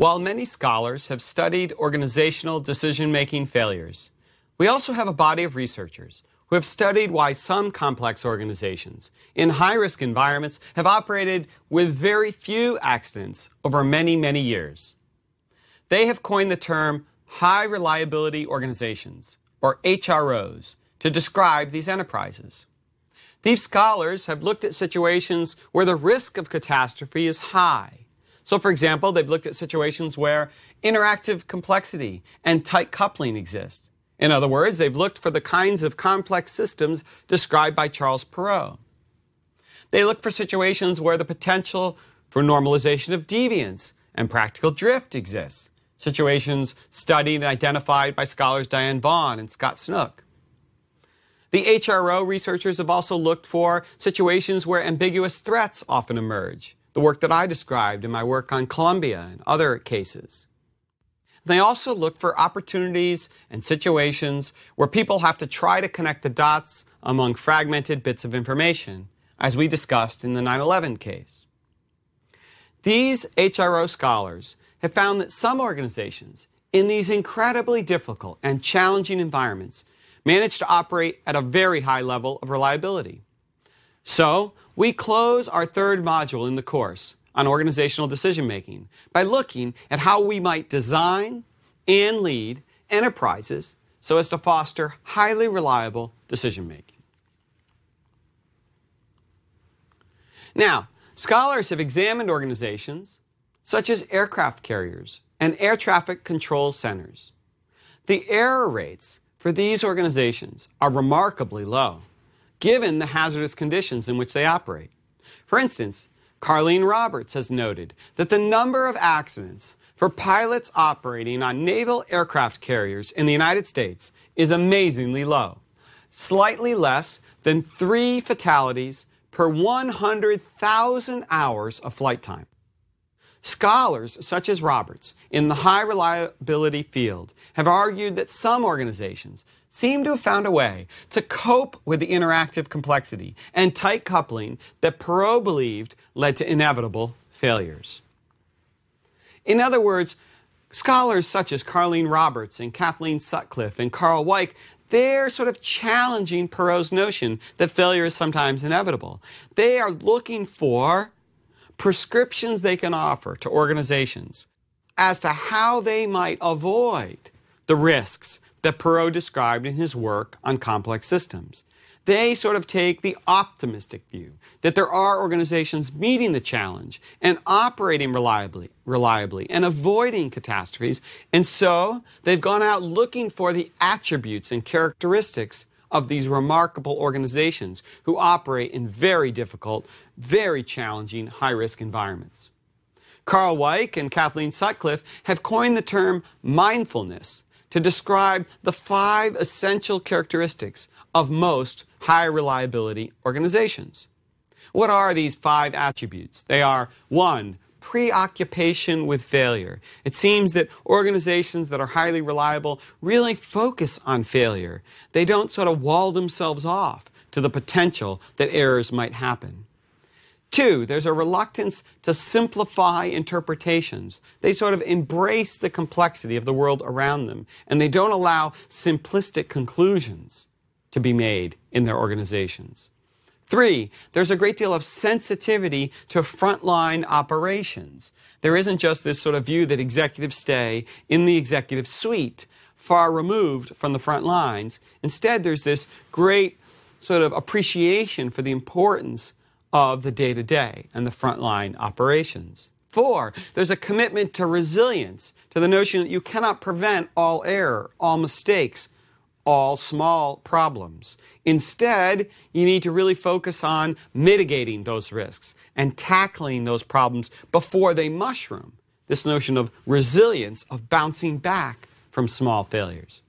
While many scholars have studied organizational decision making failures, we also have a body of researchers who have studied why some complex organizations in high risk environments have operated with very few accidents over many, many years. They have coined the term high reliability organizations, or HROs, to describe these enterprises. These scholars have looked at situations where the risk of catastrophe is high. So, for example, they've looked at situations where interactive complexity and tight coupling exist. In other words, they've looked for the kinds of complex systems described by Charles Perrow. They look for situations where the potential for normalization of deviance and practical drift exists, situations studied and identified by scholars Diane Vaughan and Scott Snook. The HRO researchers have also looked for situations where ambiguous threats often emerge, the work that I described in my work on Columbia and other cases. They also look for opportunities and situations where people have to try to connect the dots among fragmented bits of information, as we discussed in the 9 11 case. These HRO scholars have found that some organizations in these incredibly difficult and challenging environments manage to operate at a very high level of reliability. So, we close our third module in the course on organizational decision making by looking at how we might design and lead enterprises so as to foster highly reliable decision making. Now, scholars have examined organizations such as aircraft carriers and air traffic control centers. The error rates for these organizations are remarkably low, given the hazardous conditions in which they operate. For instance, Karlene Roberts has noted that the number of accidents for pilots operating on naval aircraft carriers in the United States is amazingly low, slightly less than three fatalities per 100,000 hours of flight time. Scholars such as Roberts in the high reliability field have argued that some organizations seem to have found a way to cope with the interactive complexity and tight coupling that Perrow believed led to inevitable failures. In other words, scholars such as Karlene Roberts and Kathleen Sutcliffe and Karl Weick they're sort of challenging Perrow's notion that failure is sometimes inevitable. They are looking for prescriptions they can offer to organizations as to how they might avoid the risks that Perrow described in his work on complex systems. They sort of take the optimistic view that there are organizations meeting the challenge and operating reliably, reliably and avoiding catastrophes. And so they've gone out looking for the attributes and characteristics of these remarkable organizations who operate in very difficult, very challenging, high risk environments. Karl Weick and Kathleen Sutcliffe have coined the term mindfulness to describe the five essential characteristics of most high reliability organizations. What are these five attributes? They are one, preoccupation with failure. It seems that organizations that are highly reliable really focus on failure. They don't sort of wall themselves off to the potential that errors might happen. Two, there's a reluctance to simplify interpretations. They sort of embrace the complexity of the world around them, and they don't allow simplistic conclusions to be made in their organizations. Three, there's a great deal of sensitivity to frontline operations. There isn't just this sort of view that executives stay in the executive suite, far removed from the front lines. Instead, there's this great sort of appreciation for the importance of the day to day and the frontline operations. Four, there's a commitment to resilience, to the notion that you cannot prevent all error, all mistakes, all small problems. Instead, you need to really focus on mitigating those risks and tackling those problems before they mushroom. This notion of resilience, of bouncing back from small failures.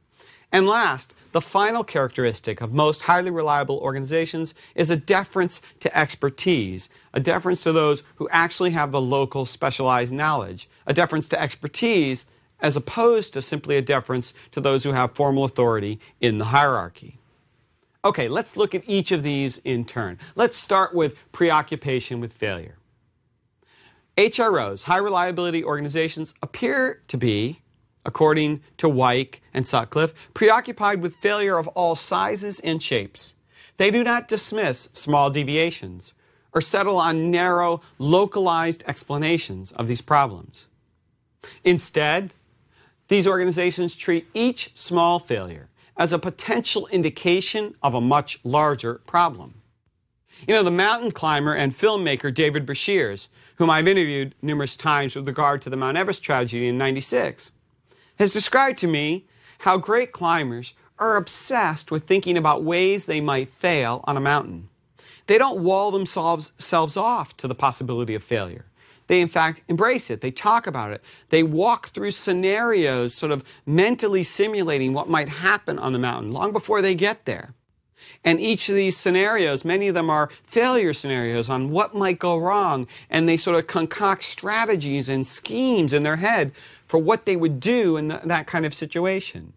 And last, the final characteristic of most highly reliable organizations is a deference to expertise, a deference to those who actually have the local specialized knowledge, a deference to expertise as opposed to simply a deference to those who have formal authority in the hierarchy. Okay, let's look at each of these in turn. Let's start with preoccupation with failure. HROs, high reliability organizations, appear to be, according to Weick and Sutcliffe, preoccupied with failure of all sizes and shapes. They do not dismiss small deviations or settle on narrow, localized explanations of these problems. Instead, these organizations treat each small failure as a potential indication of a much larger problem. You know, the mountain climber and filmmaker David Breashears, whom I've interviewed numerous times with regard to the Mount Everest tragedy in 96, has described to me how great climbers are obsessed with thinking about ways they might fail on a mountain. They don't wall themselves, off to the possibility of failure. They, in fact, embrace it. They talk about it. They walk through scenarios, sort of mentally simulating what might happen on the mountain long before they get there. And each of these scenarios, many of them are failure scenarios on what might go wrong. And they sort of concoct strategies and schemes in their head for what they would do in the, that kind of situation.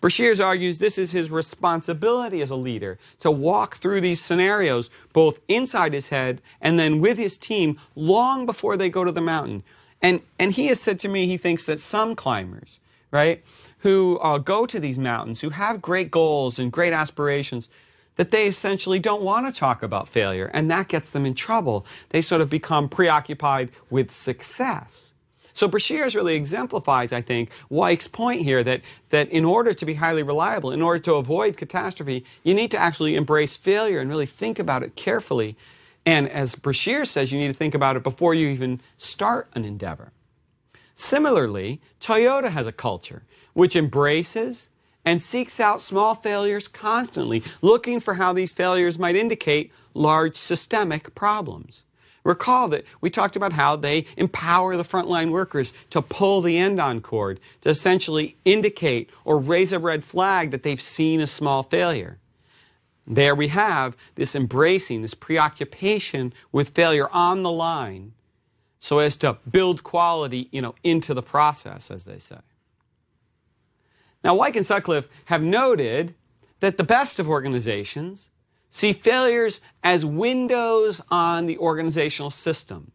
Breashears argues this is his responsibility as a leader to walk through these scenarios, both inside his head and then with his team, long before they go to the mountain. And, and he has said to me he thinks that some climbers, right, who uh, go to these mountains, who have great goals and great aspirations, that they essentially don't want to talk about failure, and that gets them in trouble. They sort of become preoccupied with success. So Breashears really exemplifies, I think, Weick's point here that, that in order to be highly reliable, in order to avoid catastrophe, you need to actually embrace failure and really think about it carefully. And as Breashears says, you need to think about it before you even start an endeavor. Similarly, Toyota has a culture which embraces and seeks out small failures constantly, looking for how these failures might indicate large systemic problems. Recall that we talked about how they empower the frontline workers to pull the Andon cord to essentially indicate or raise a red flag that they've seen a small failure. There we have this embracing, this preoccupation with failure on the line so as to build quality, you know, into the process, as they say. Now, Weick and Sutcliffe have noted that the best of organizations See failures as windows on the organizational system,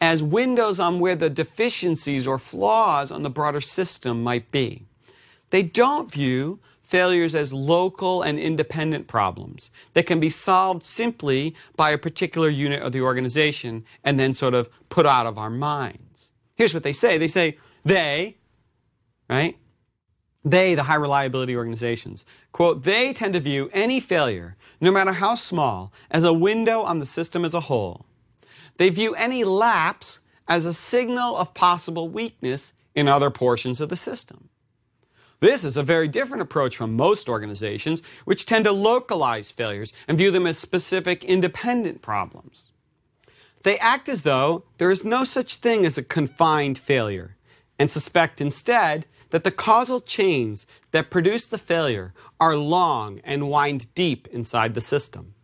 as windows on where the deficiencies or flaws on the broader system might be. They don't view failures as local and independent problems that can be solved simply by a particular unit of the organization and then sort of put out of our minds. Here's what they say they say, they, right, they, the high reliability organizations, quote, they tend to view any failure, no matter how small, as a window on the system as a whole. They view any lapse as a signal of possible weakness in other portions of the system. This is a very different approach from most organizations, which tend to localize failures and view them as specific independent problems. They act as though there is no such thing as a confined failure and suspect instead that the causal chains that produce the failure are long and wind deep inside the system.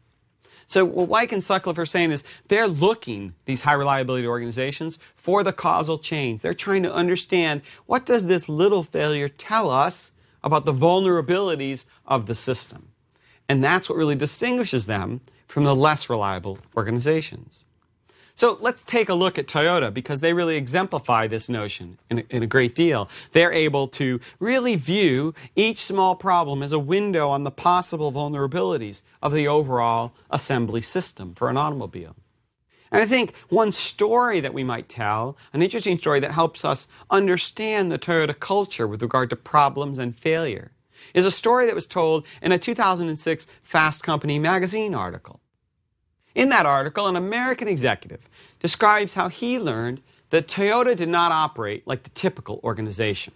So what Weick and Sutcliffe are saying is they're looking, these high reliability organizations, for the causal chains. They're trying to understand what does this little failure tell us about the vulnerabilities of the system. And that's what really distinguishes them from the less reliable organizations. So let's take a look at Toyota because they really exemplify this notion in a, in a, great deal. They're able to really view each small problem as a window on the possible vulnerabilities of the overall assembly system for an automobile. And I think one story that we might tell, an interesting story that helps us understand the Toyota culture with regard to problems and failure, is a story that was told in a 2006 Fast Company magazine article. In that article, an American executive describes how he learned that Toyota did not operate like the typical organization.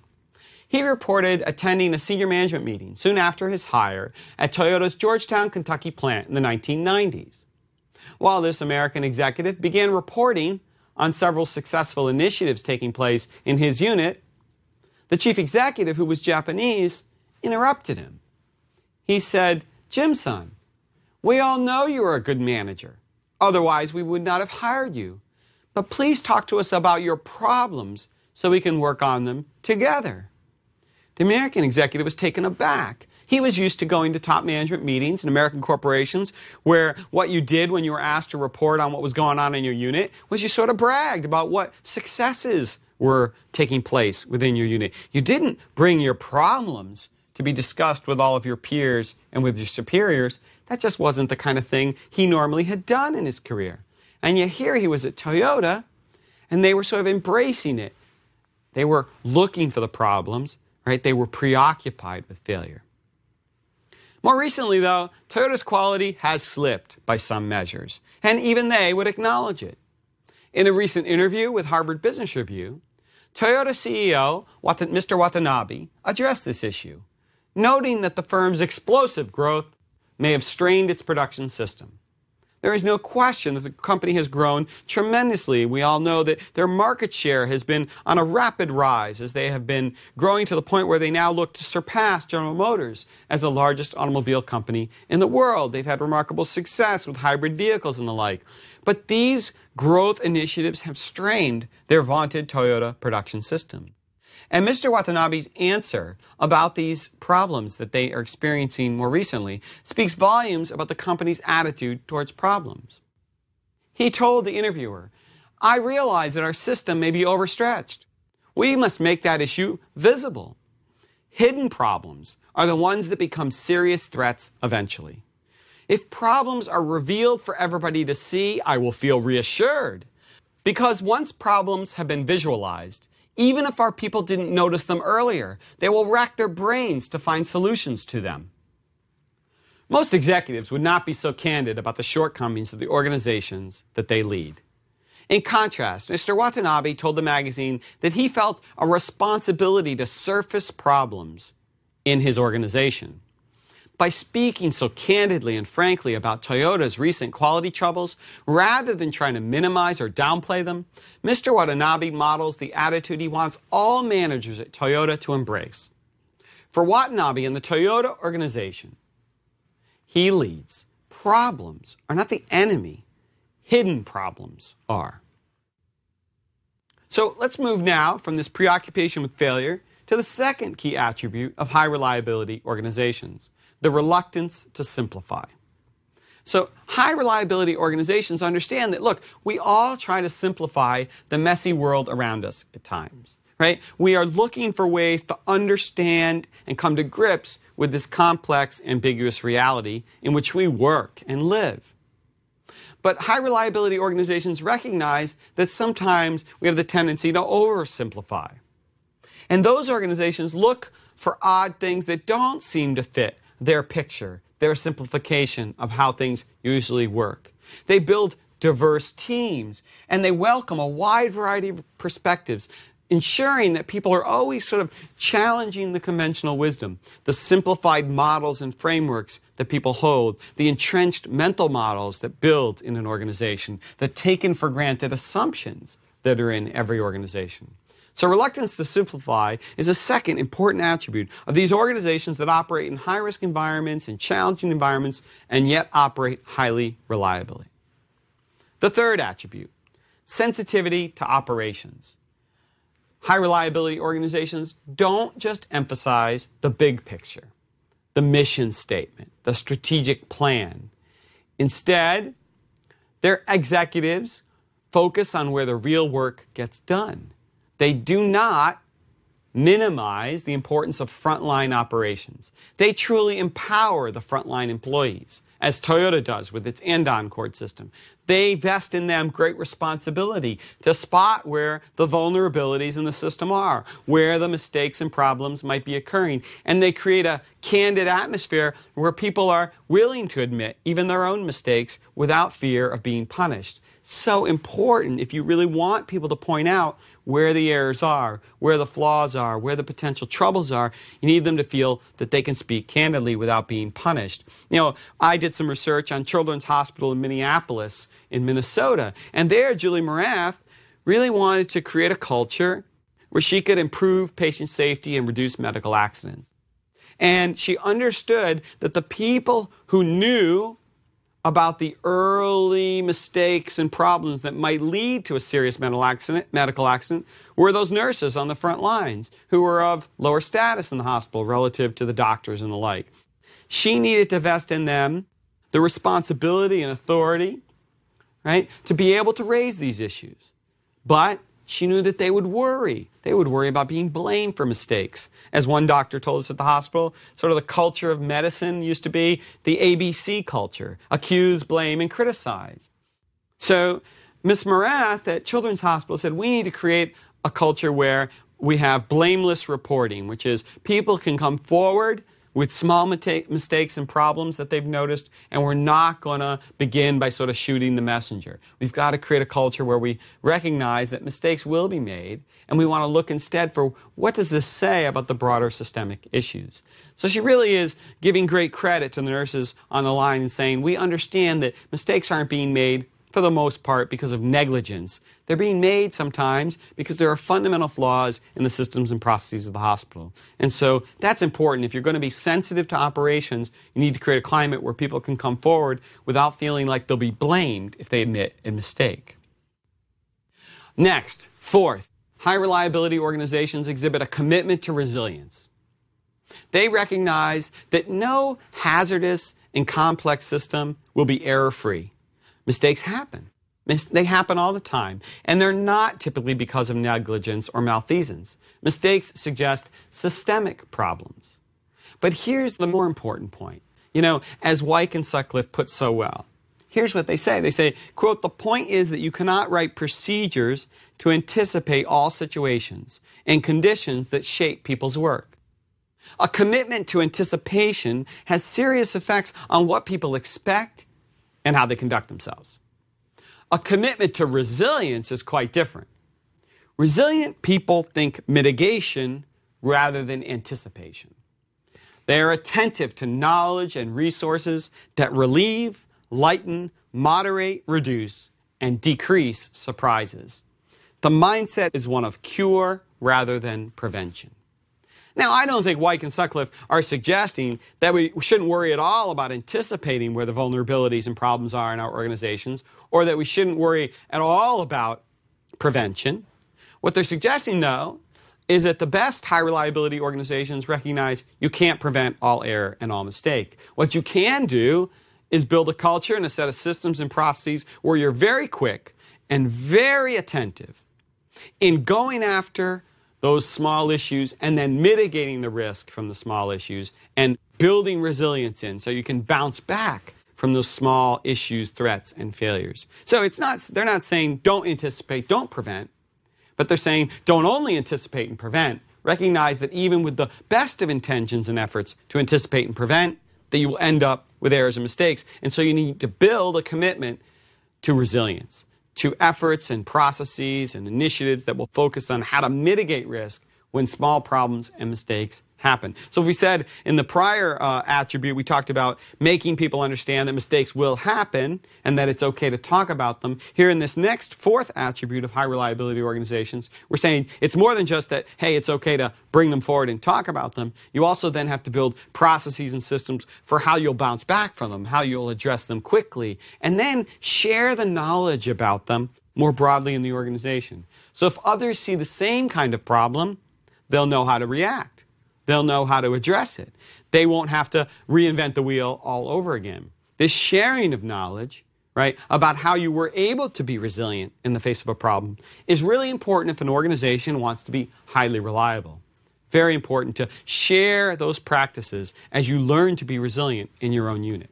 He reported attending a senior management meeting soon after his hire at Toyota's Georgetown, Kentucky plant in the 1990s. While this American executive began reporting on several successful initiatives taking place in his unit, the chief executive, who was Japanese, interrupted him. He said, Jim-san, we all know you are a good manager. Otherwise, we would not have hired you. But please talk to us about your problems so we can work on them together. The American executive was taken aback. He was used to going to top management meetings in American corporations where what you did when you were asked to report on what was going on in your unit was you sort of bragged about what successes were taking place within your unit. You didn't bring your problems to be discussed with all of your peers and with your superiors. That just wasn't the kind of thing he normally had done in his career. And yet here he was at Toyota, and they were sort of embracing it. They were looking for the problems, right? They were preoccupied with failure. More recently, though, Toyota's quality has slipped by some measures, and even they would acknowledge it. In a recent interview with Harvard Business Review, Toyota CEO Mr. Watanabe addressed this issue, noting that the firm's explosive growth may have strained its production system. There is no question that the company has grown tremendously. We all know that their market share has been on a rapid rise as they have been growing to the point where they now look to surpass General Motors as the largest automobile company in the world. They've had remarkable success with hybrid vehicles and the like. But these growth initiatives have strained their vaunted Toyota production system. And Mr. Watanabe's answer about these problems that they are experiencing more recently speaks volumes about the company's attitude towards problems. He told the interviewer, I realize that our system may be overstretched. We must make that issue visible. Hidden problems are the ones that become serious threats eventually. If problems are revealed for everybody to see, I will feel reassured. Because once problems have been visualized, even if our people didn't notice them earlier, they will rack their brains to find solutions to them. Most executives would not be so candid about the shortcomings of the organizations that they lead. In contrast, Mr. Watanabe told the magazine that he felt a responsibility to surface problems in his organization. By speaking so candidly and frankly about Toyota's recent quality troubles, rather than trying to minimize or downplay them, Mr. Watanabe models the attitude he wants all managers at Toyota to embrace. For Watanabe and the Toyota organization, he leads. Problems are not the enemy, hidden problems are. So let's move now from this preoccupation with failure to the second key attribute of high reliability organizations the reluctance to simplify. So, high reliability organizations understand that, look, we all try to simplify the messy world around us at times, right? We are looking for ways to understand and come to grips with this complex, ambiguous reality in which we work and live. But high reliability organizations recognize that sometimes we have the tendency to oversimplify. And those organizations look for odd things that don't seem to fit their picture, their simplification of how things usually work. They build diverse teams and they welcome a wide variety of perspectives, ensuring that people are always sort of challenging the conventional wisdom, the simplified models and frameworks that people hold, the entrenched mental models that build in an organization, the taken for granted assumptions that are in every organization. So, reluctance to simplify is a second important attribute of these organizations that operate in high risk environments and challenging environments and yet operate highly reliably. The third attribute sensitivity to operations. High reliability organizations don't just emphasize the big picture, the mission statement, the strategic plan. Instead, their executives focus on where the real work gets done they do not minimize the importance of frontline operations. They truly empower the frontline employees, as Toyota does with its Andon cord system. They vest in them great responsibility to spot where the vulnerabilities in the system are, where the mistakes and problems might be occurring. And they create a candid atmosphere where people are willing to admit even their own mistakes without fear of being punished. So important if you really want people to point out where the errors are, where the flaws are, where the potential troubles are. You need them to feel that they can speak candidly without being punished. You know, I did some research on Children's Hospital in Minneapolis, in Minnesota, and there Julie Morath really wanted to create a culture where she could improve patient safety and reduce medical accidents. And she understood that the people who knew about the early mistakes and problems that might lead to a serious medical accident, medical accident were those nurses on the front lines who were of lower status in the hospital relative to the doctors and the like. she needed to vest in them the responsibility and authority, right, to be able to raise these issues. But she knew that they would worry. They would worry about being blamed for mistakes. As one doctor told us at the hospital, sort of the culture of medicine used to be the ABC culture accuse, blame, and criticize. So, Miss Morath at Children's Hospital said we need to create a culture where we have blameless reporting, which is people can come forward with small mistakes and problems that they've noticed, and we're not going to begin by sort of shooting the messenger. We've got to create a culture where we recognize that mistakes will be made, and we want to look instead for what does this say about the broader systemic issues. So she really is giving great credit to the nurses on the line and saying, we understand that mistakes aren't being made for the most part because of negligence. They're being made sometimes because there are fundamental flaws in the systems and processes of the hospital. And so that's important. If you're going to be sensitive to operations, you need to create a climate where people can come forward without feeling like they'll be blamed if they admit a mistake. Next, fourth, high reliability organizations exhibit a commitment to resilience. They recognize that no hazardous and complex system will be error free. Mistakes happen. They happen all the time, and they're not typically because of negligence or malfeasance. Mistakes suggest systemic problems. But here's the more important point. You know, as Weick and Sutcliffe put so well, here's what they say. They say, quote, the point is that you cannot write procedures to anticipate all situations and conditions that shape people's work. A commitment to anticipation has serious effects on what people expect and how they conduct themselves. A commitment to resilience is quite different. Resilient people think mitigation rather than anticipation. They are attentive to knowledge and resources that relieve, lighten, moderate, reduce, and decrease surprises. The mindset is one of cure rather than prevention. Now, I don't think Weick and Sutcliffe are suggesting that we shouldn't worry at all about anticipating where the vulnerabilities and problems are in our organizations, or that we shouldn't worry at all about prevention. What they're suggesting, though, is that the best high reliability organizations recognize you can't prevent all error and all mistake. What you can do is build a culture and a set of systems and processes where you're very quick and very attentive in going after those small issues and then mitigating the risk from the small issues and building resilience in so you can bounce back from those small issues, threats, and failures. So it's not, they're not saying don't anticipate, don't prevent, but they're saying don't only anticipate and prevent. Recognize that even with the best of intentions and efforts to anticipate and prevent, that you will end up with errors and mistakes. And so you need to build a commitment to resilience to efforts and processes and initiatives that will focus on how to mitigate risk when small problems and mistakes happen. So we said in the prior uh, attribute, we talked about making people understand that mistakes will happen and that it's okay to talk about them. Here in this next fourth attribute of high reliability organizations, we're saying it's more than just that, hey, it's okay to bring them forward and talk about them. You also then have to build processes and systems for how you'll bounce back from them, how you'll address them quickly, and then share the knowledge about them more broadly in the organization. So if others see the same kind of problem, they'll know how to react. They'll know how to address it. They won't have to reinvent the wheel all over again. This sharing of knowledge, right, about how you were able to be resilient in the face of a problem is really important if an organization wants to be highly reliable. Very important to share those practices as you learn to be resilient in your own unit.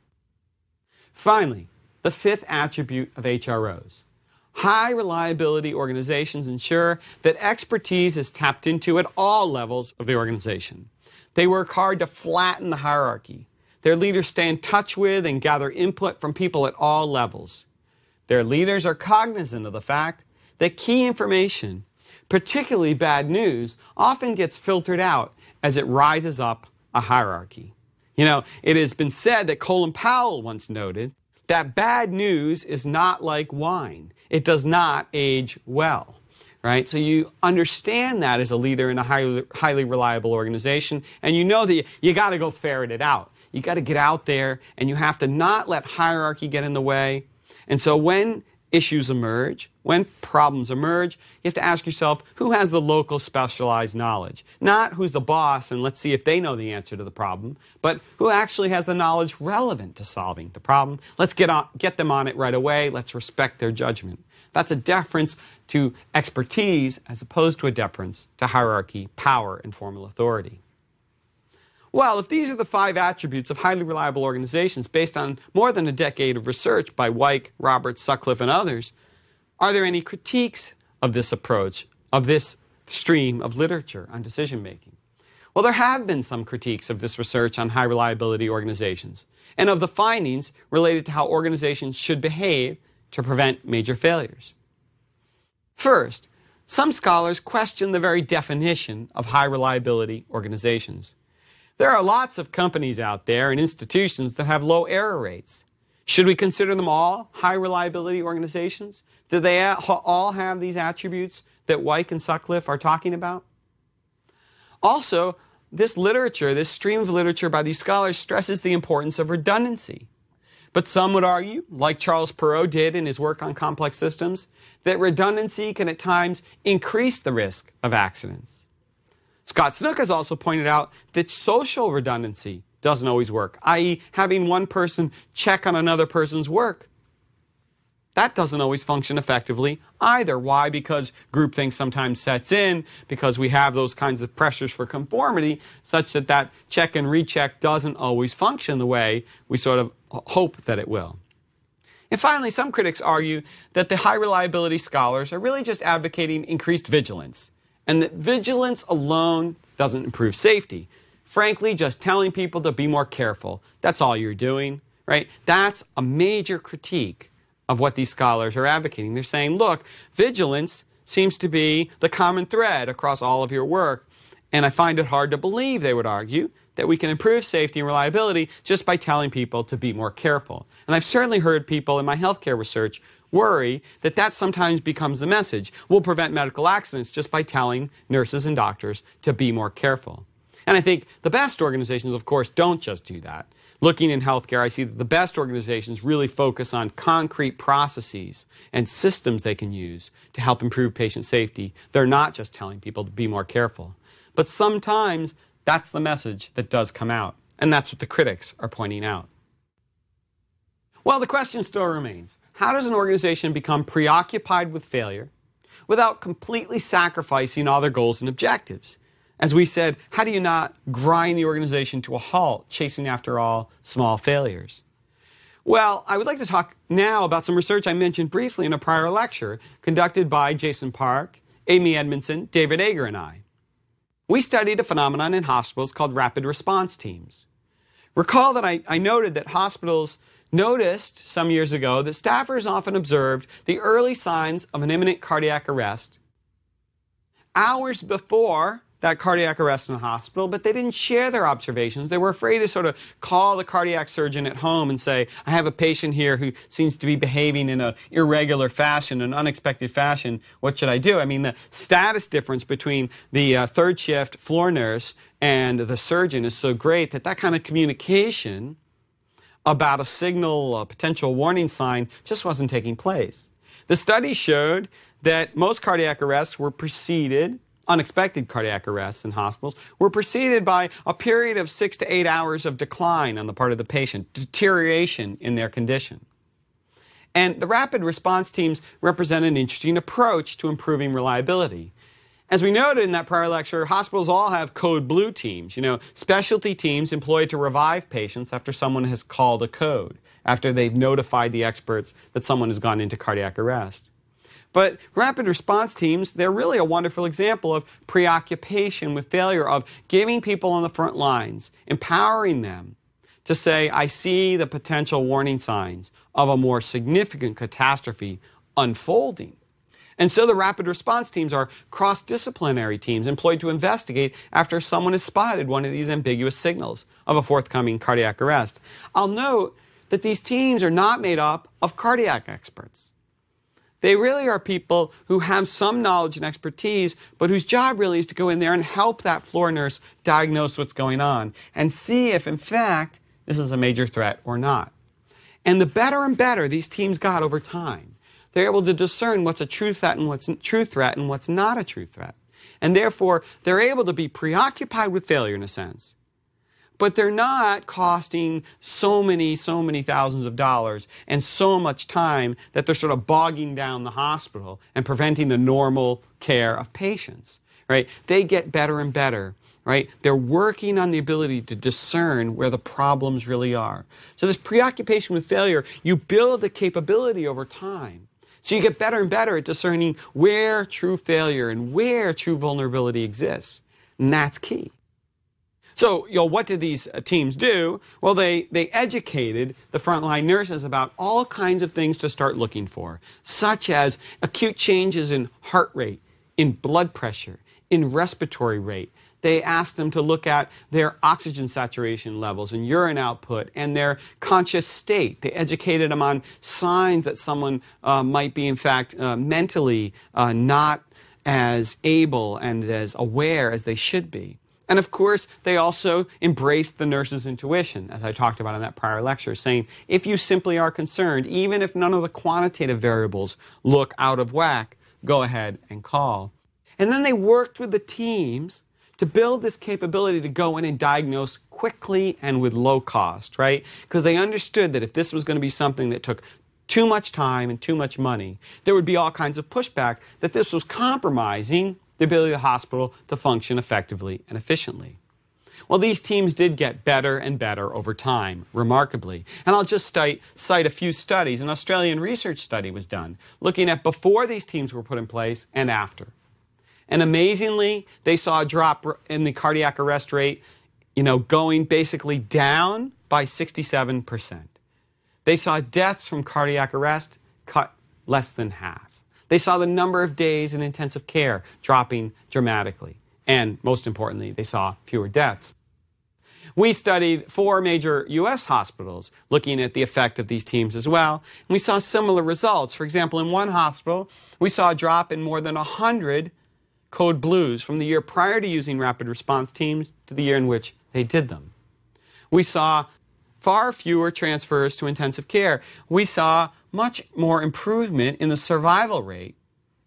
Finally, the fifth attribute of HROs High reliability organizations ensure that expertise is tapped into at all levels of the organization. They work hard to flatten the hierarchy. Their leaders stay in touch with and gather input from people at all levels. Their leaders are cognizant of the fact that key information, particularly bad news, often gets filtered out as it rises up a hierarchy. You know, it has been said that Colin Powell once noted that bad news is not like wine it does not age well. Right? So you understand that as a leader in a highly, highly reliable organization, and you know that you, you got to go ferret it out. You got to get out there, and you have to not let hierarchy get in the way. And so when issues emerge, when problems emerge, you have to ask yourself who has the local specialized knowledge? Not who's the boss and let's see if they know the answer to the problem, but who actually has the knowledge relevant to solving the problem. Let's get, on, get them on it right away. Let's respect their judgment. That's a deference to expertise as opposed to a deference to hierarchy, power, and formal authority. Well, if these are the five attributes of highly reliable organizations based on more than a decade of research by Weick, Roberts, Sutcliffe, and others, are there any critiques of this approach, of this stream of literature on decision making? Well, there have been some critiques of this research on high reliability organizations and of the findings related to how organizations should behave to prevent major failures. First, some scholars question the very definition of high reliability organizations. There are lots of companies out there and institutions that have low error rates. Should we consider them all high reliability organizations? Do they all have these attributes that Weick and Sutcliffe are talking about? Also, this literature, this stream of literature by these scholars stresses the importance of redundancy. But some would argue, like Charles Perrow did in his work on complex systems, that redundancy can at times increase the risk of accidents. Scott Snook has also pointed out that social redundancy doesn't always work, i.e., having one person check on another person's work. That doesn't always function effectively either. Why? Because groupthink sometimes sets in, because we have those kinds of pressures for conformity, such that that check and recheck doesn't always function the way we sort of hope that it will. And finally, some critics argue that the high reliability scholars are really just advocating increased vigilance and that vigilance alone doesn't improve safety. Frankly, just telling people to be more careful, that's all you're doing, right? That's a major critique of what these scholars are advocating. They're saying, look, vigilance seems to be the common thread across all of your work. And I find it hard to believe, they would argue, that we can improve safety and reliability just by telling people to be more careful. And I've certainly heard people in my healthcare research worry that that sometimes becomes the message. We'll prevent medical accidents just by telling nurses and doctors to be more careful. And I think the best organizations, of course, don't just do that. Looking in healthcare, I see that the best organizations really focus on concrete processes and systems they can use to help improve patient safety. They're not just telling people to be more careful. But sometimes that's the message that does come out. And that's what the critics are pointing out. Well, the question still remains how does an organization become preoccupied with failure without completely sacrificing all their goals and objectives? As we said, how do you not grind the organization to a halt, chasing after all small failures? Well, I would like to talk now about some research I mentioned briefly in a prior lecture conducted by Jason Park, Amy Edmondson, David Ager, and I. We studied a phenomenon in hospitals called rapid response teams. Recall that I, I noted that hospitals noticed some years ago that staffers often observed the early signs of an imminent cardiac arrest hours before that cardiac arrest in the hospital, but they didn't share their observations. They were afraid to sort of call the cardiac surgeon at home and say, I have a patient here who seems to be behaving in an irregular fashion, an unexpected fashion. What should I do? I mean, the status difference between the uh, third shift floor nurse and the surgeon is so great that that kind of communication about a signal, a potential warning sign, just wasn't taking place. The study showed that most cardiac arrests were preceded, unexpected cardiac arrests in hospitals, were preceded by a period of six to eight hours of decline on the part of the patient, deterioration in their condition. And the rapid response teams represent an interesting approach to improving reliability. As we noted in that prior lecture, hospitals all have code blue teams, you know, specialty teams employed to revive patients after someone has called a code, after they've notified the experts that someone has gone into cardiac arrest. But rapid response teams, they're really a wonderful example of preoccupation with failure, of giving people on the front lines, empowering them to say, I see the potential warning signs of a more significant catastrophe unfolding. And so the rapid response teams are cross disciplinary teams employed to investigate after someone has spotted one of these ambiguous signals of a forthcoming cardiac arrest. I'll note that these teams are not made up of cardiac experts. They really are people who have some knowledge and expertise, but whose job really is to go in there and help that floor nurse diagnose what's going on and see if, in fact, this is a major threat or not. And the better and better these teams got over time, they're able to discern what's a true threat and what's true threat and what's not a true threat. And therefore, they're able to be preoccupied with failure in a sense. But they're not costing so many, so many thousands of dollars and so much time that they're sort of bogging down the hospital and preventing the normal care of patients. Right? They get better and better right? They're working on the ability to discern where the problems really are. So, this preoccupation with failure, you build the capability over time. So, you get better and better at discerning where true failure and where true vulnerability exists. And that's key. So, you know, what did these uh, teams do? Well, they, they educated the frontline nurses about all kinds of things to start looking for, such as acute changes in heart rate, in blood pressure, in respiratory rate, they asked them to look at their oxygen saturation levels and urine output and their conscious state. They educated them on signs that someone uh, might be, in fact, uh, mentally uh, not as able and as aware as they should be. And of course, they also embraced the nurse's intuition, as I talked about in that prior lecture, saying if you simply are concerned, even if none of the quantitative variables look out of whack, go ahead and call. And then they worked with the teams to build this capability to go in and diagnose quickly and with low cost, right? Because they understood that if this was going to be something that took too much time and too much money, there would be all kinds of pushback that this was compromising the ability of the hospital to function effectively and efficiently. Well, these teams did get better and better over time, remarkably. And I'll just cite, cite a few studies. An Australian research study was done looking at before these teams were put in place and after. And amazingly, they saw a drop in the cardiac arrest rate, you know, going basically down by 67%. They saw deaths from cardiac arrest cut less than half. They saw the number of days in intensive care dropping dramatically. And most importantly, they saw fewer deaths. We studied four major U.S. hospitals looking at the effect of these teams as well. And we saw similar results. For example, in one hospital, we saw a drop in more than 100 code blues from the year prior to using rapid response teams to the year in which they did them. We saw far fewer transfers to intensive care. We saw much more improvement in the survival rate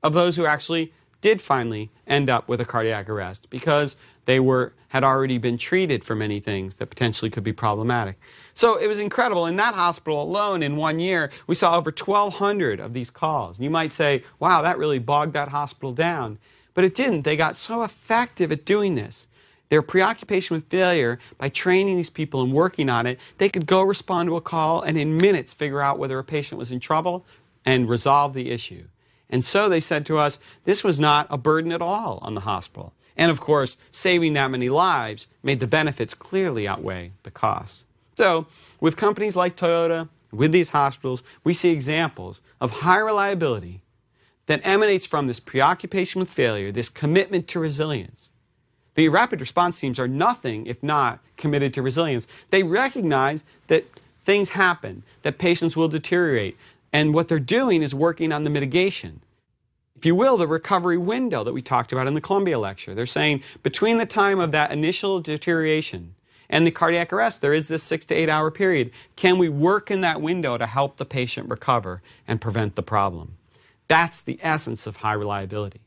of those who actually did finally end up with a cardiac arrest because they were had already been treated for many things that potentially could be problematic. So it was incredible. In that hospital alone, in one year, we saw over 1,200 of these calls. And you might say, wow, that really bogged that hospital down. But it didn't. They got so effective at doing this. Their preoccupation with failure, by training these people and working on it, they could go respond to a call and in minutes figure out whether a patient was in trouble and resolve the issue. And so they said to us, this was not a burden at all on the hospital. And of course, saving that many lives made the benefits clearly outweigh the costs. So, with companies like Toyota, with these hospitals, we see examples of high reliability that emanates from this preoccupation with failure, this commitment to resilience. The rapid response teams are nothing if not committed to resilience. They recognize that things happen, that patients will deteriorate, and what they're doing is working on the mitigation. If you will, the recovery window that we talked about in the Columbia lecture. They're saying between the time of that initial deterioration and the cardiac arrest, there is this six to eight hour period. Can we work in that window to help the patient recover and prevent the problem? That's the essence of high reliability.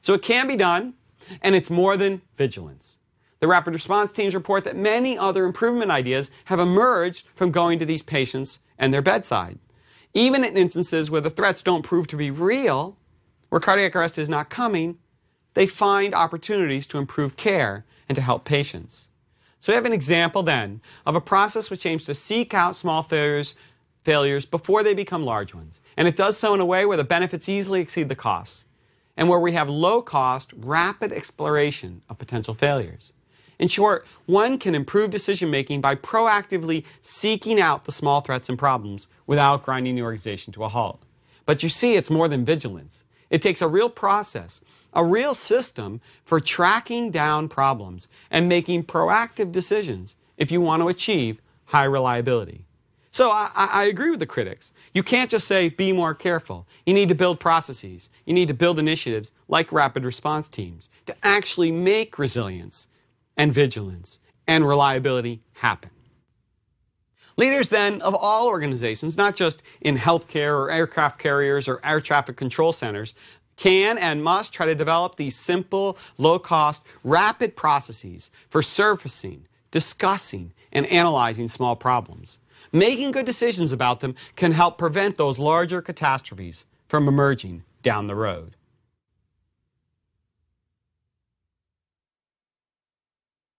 So it can be done, and it's more than vigilance. The rapid response teams report that many other improvement ideas have emerged from going to these patients and their bedside. Even in instances where the threats don't prove to be real, where cardiac arrest is not coming, they find opportunities to improve care and to help patients. So we have an example then of a process which aims to seek out small failures failures before they become large ones. And it does so in a way where the benefits easily exceed the costs and where we have low cost, rapid exploration of potential failures. In short, one can improve decision making by proactively seeking out the small threats and problems without grinding the organization to a halt. But you see, it's more than vigilance. It takes a real process, a real system for tracking down problems and making proactive decisions if you want to achieve high reliability. So I, I, agree with the critics. You can't just say, be more careful. You need to build processes. You need to build initiatives like rapid response teams to actually make resilience and vigilance and reliability happen. Leaders then of all organizations, not just in healthcare or aircraft carriers or air traffic control centers, can and must try to develop these simple, low cost, rapid processes for surfacing, discussing, and analyzing small problems. Making good decisions about them can help prevent those larger catastrophes from emerging down the road.